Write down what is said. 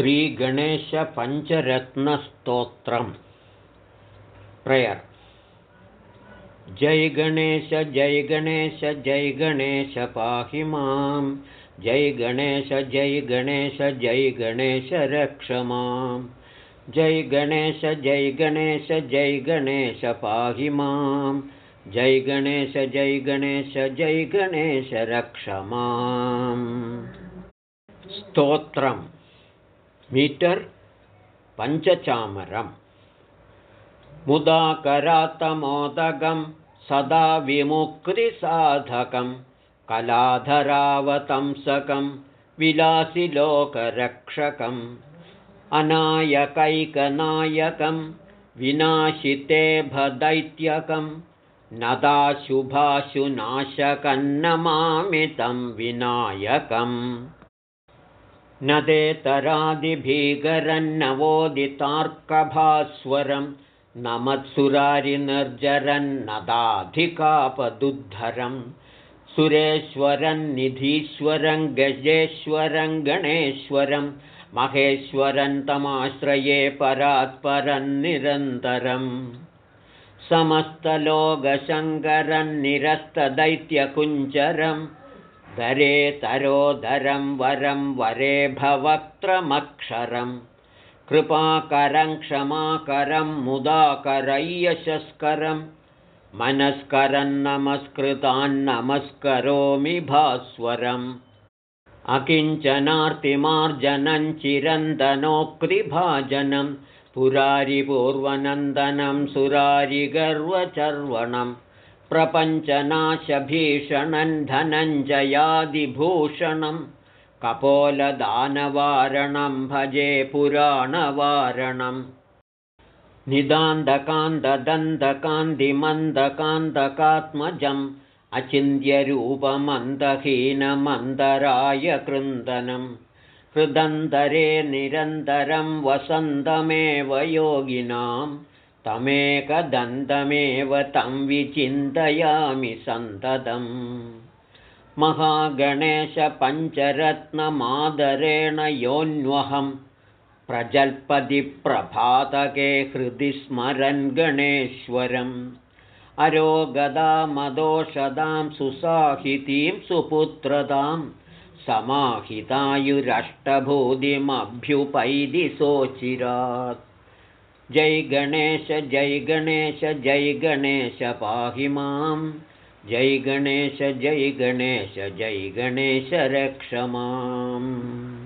श्रीगणेशपञ्चरत्नस्तोत्रम्। प्रयर् जय गणेश जय गणेश जय गणेश पाहि मां जय गणेश जय गणेश जय गणेश रक्ष मां जय गणेश जय गणेश जय गणेश पाहि मां जय गणेश जय गणेश जय गणेश रक्ष माम्। स्तोत्रम् मीटर् पञ्चचामरम् मुदाकरात्तमोदकं सदा विमुक्तिसाधकं कलाधरावतंसकं विलासिलोकरक्षकम् अनायकैकनायकं विनाशितेभदैत्यकं नदाशुभाशुनाशकन्नमामितं विनायकम् नदेतरादिभीकरन्नवोदितार्कभास्वरं नमत्सुरारिनिर्जरन्नदाधिकापदुद्धरं सुरेश्वरन्निधीश्वरं गजेश्वरं गणेश्वरं महेश्वरं तमाश्रये परात्परन्निरन्तरम् समस्तलोकशङ्करन्निरस्तदैत्यकुञ्जरम् धरे तरोधरं वरं वरे भवक्त्रमक्षरं कृपाकरं क्षमाकरं मुदाकरय्यशस्करं मनस्करं नमस्कृतान्नमस्करोमि भास्वरम्। अकिञ्चनार्तिमार्जनं चिरन्दनोक्तिभाजनं। पुरारिपूर्वनन्दनं सुरारिगर्वचर्वणम् प्रपञ्चनाशभीषणं धनञ्जयादिभूषणं कपोलदानवारणं भजे पुराणवारणम् निदान्तकान्तदन्तकान्तिमन्दकान्तकात्मजम् अचिन्त्यरूपमन्दहीनमन्दराय कृन्दनं हृदन्तरे निरन्तरं वसन्तमेव योगिनाम् तमेकदन्तमेव तं विचिन्तयामि सन्ततम् महागणेशपञ्चरत्नमादरेण योऽन्वहं प्रजल्पति प्रभातके हृदि स्मरन् गणेश्वरम्। अरोगदामदोषदां सुसाहितीं सुपुत्रतां समाहितायुरष्टभूतिमभ्युपैदिशोचिरात् जय गणेश जय गणेश जय गणेश पाहि मां जय गणेश जय गणेश जय गणेश रक्ष माम्